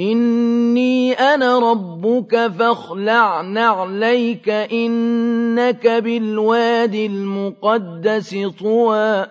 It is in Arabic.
إِنِّي أَنَا رَبُّكَ فَاخْلَعْ نَعْلَيْكَ ۖ إِنَّكَ بِالْوَادِ الْمُقَدَّسِ طُوًى